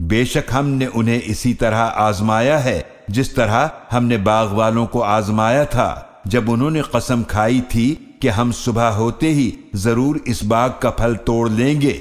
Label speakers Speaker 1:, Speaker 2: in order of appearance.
Speaker 1: बेशक हमने उन्हें इसी तरह आजमाया है, जिस तरह हमने बाग वालों को आजमाया था। जब उन्होंने कसम खाई थी कि हम सुबह होते ही ज़रूर इस बाग का फल तोड़ लेंगे